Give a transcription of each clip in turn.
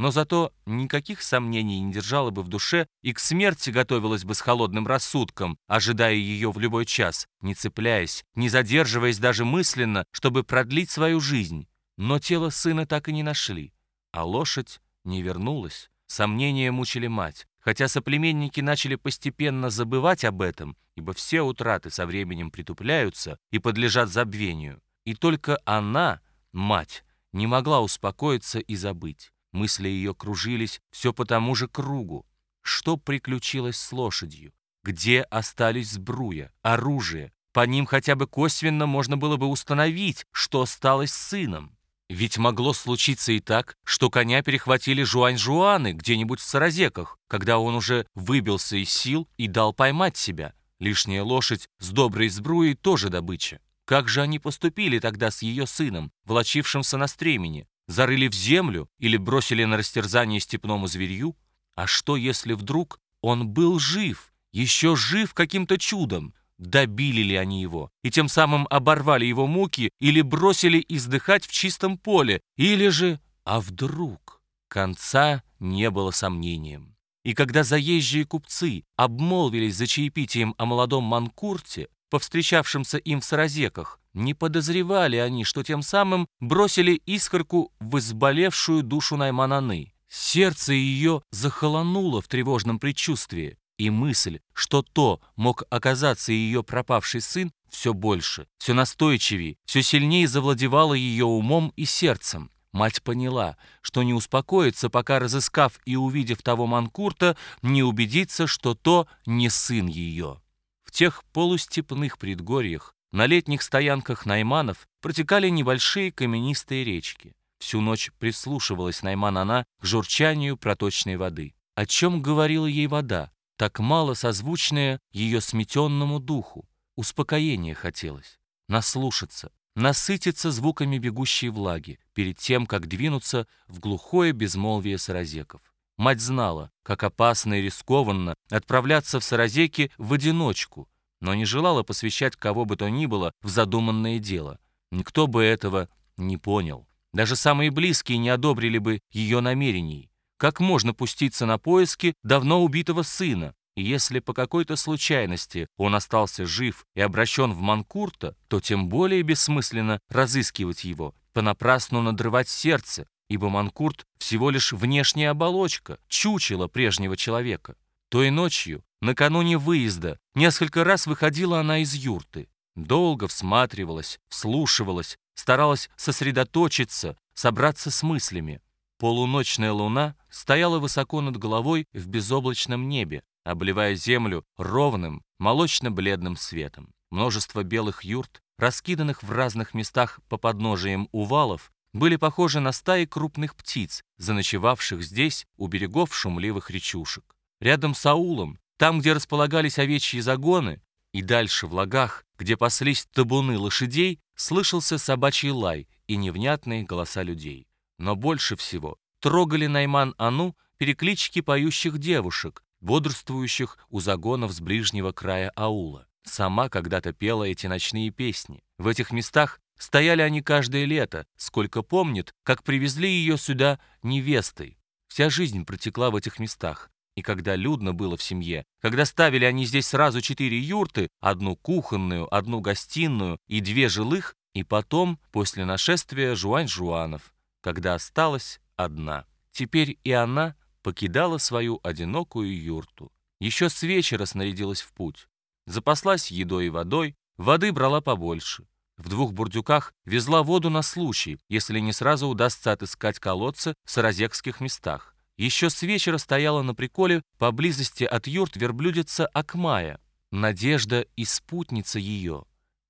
но зато никаких сомнений не держала бы в душе и к смерти готовилась бы с холодным рассудком, ожидая ее в любой час, не цепляясь, не задерживаясь даже мысленно, чтобы продлить свою жизнь. Но тело сына так и не нашли, а лошадь не вернулась. Сомнения мучили мать, хотя соплеменники начали постепенно забывать об этом, ибо все утраты со временем притупляются и подлежат забвению. И только она, мать, не могла успокоиться и забыть. Мысли ее кружились все по тому же кругу. Что приключилось с лошадью? Где остались сбруя, оружие? По ним хотя бы косвенно можно было бы установить, что сталось с сыном. Ведь могло случиться и так, что коня перехватили жуань-жуаны где-нибудь в Саразеках, когда он уже выбился из сил и дал поймать себя. Лишняя лошадь с доброй сбруей тоже добыча. Как же они поступили тогда с ее сыном, волочившимся на стремени? Зарыли в землю или бросили на растерзание степному зверью? А что, если вдруг он был жив, еще жив каким-то чудом? Добили ли они его и тем самым оборвали его муки или бросили издыхать в чистом поле, или же... А вдруг? Конца не было сомнением. И когда заезжие купцы обмолвились за чаепитием о молодом Манкурте, повстречавшемся им в Саразеках, не подозревали они, что тем самым бросили искорку в изболевшую душу Наймананы. Сердце ее захолонуло в тревожном предчувствии, и мысль, что то мог оказаться ее пропавший сын, все больше, все настойчивее, все сильнее завладевала ее умом и сердцем. Мать поняла, что не успокоится, пока, разыскав и увидев того Манкурта, не убедится, что то не сын ее. Тех полустепных предгорьях, на летних стоянках найманов протекали небольшие каменистые речки. Всю ночь прислушивалась Найман она к журчанию проточной воды. О чем говорила ей вода, так мало созвучная ее сметенному духу? Успокоение хотелось, наслушаться, насытиться звуками бегущей влаги перед тем, как двинуться в глухое безмолвие саразеков. Мать знала, как опасно и рискованно отправляться в саразеки в одиночку, но не желала посвящать кого бы то ни было в задуманное дело. Никто бы этого не понял. Даже самые близкие не одобрили бы ее намерений. Как можно пуститься на поиски давно убитого сына, и если по какой-то случайности он остался жив и обращен в Манкурта, то тем более бессмысленно разыскивать его, понапрасну надрывать сердце, ибо Манкурт всего лишь внешняя оболочка, чучело прежнего человека. Той ночью, накануне выезда, несколько раз выходила она из юрты. Долго всматривалась, вслушивалась, старалась сосредоточиться, собраться с мыслями. Полуночная луна стояла высоко над головой в безоблачном небе, обливая землю ровным, молочно-бледным светом. Множество белых юрт, раскиданных в разных местах по подножиям увалов, были похожи на стаи крупных птиц, заночевавших здесь у берегов шумливых речушек. Рядом с аулом, там, где располагались овечьи загоны, и дальше в лагах, где паслись табуны лошадей, слышался собачий лай и невнятные голоса людей. Но больше всего трогали Найман Ану переклички поющих девушек, бодрствующих у загонов с ближнего края аула. Сама когда-то пела эти ночные песни. В этих местах стояли они каждое лето, сколько помнит, как привезли ее сюда невестой. Вся жизнь протекла в этих местах. И когда людно было в семье, когда ставили они здесь сразу четыре юрты, одну кухонную, одну гостиную и две жилых, и потом, после нашествия Жуань-Жуанов, когда осталась одна. Теперь и она покидала свою одинокую юрту. Еще с вечера снарядилась в путь. Запаслась едой и водой, воды брала побольше. В двух бурдюках везла воду на случай, если не сразу удастся отыскать колодцы в саразекских местах. Еще с вечера стояла на приколе поблизости от юрт верблюдица Акмая, надежда и спутница ее.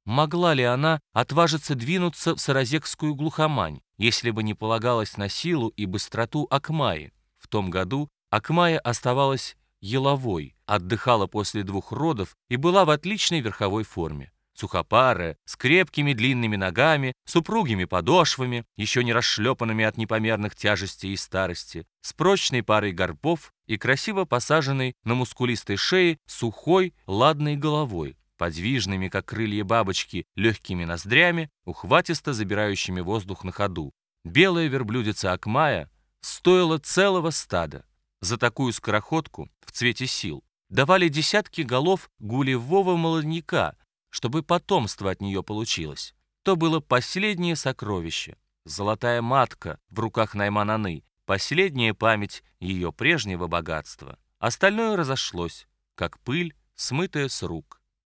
Могла ли она отважиться двинуться в саразекскую глухомань, если бы не полагалась на силу и быстроту Акмаи? В том году Акмая оставалась еловой, отдыхала после двух родов и была в отличной верховой форме. Сухопарая, с крепкими длинными ногами, с упругими подошвами, еще не расшлепанными от непомерных тяжестей и старости, с прочной парой горбов и красиво посаженной на мускулистой шее сухой, ладной головой, подвижными, как крылья бабочки, легкими ноздрями, ухватисто забирающими воздух на ходу. Белая верблюдица Акмая стоило целого стада. За такую скороходку в цвете сил давали десятки голов гулевого молодняка, чтобы потомство от нее получилось. То было последнее сокровище. Золотая матка в руках Наймананы, последняя память ее прежнего богатства. Остальное разошлось, как пыль, смытая с рук.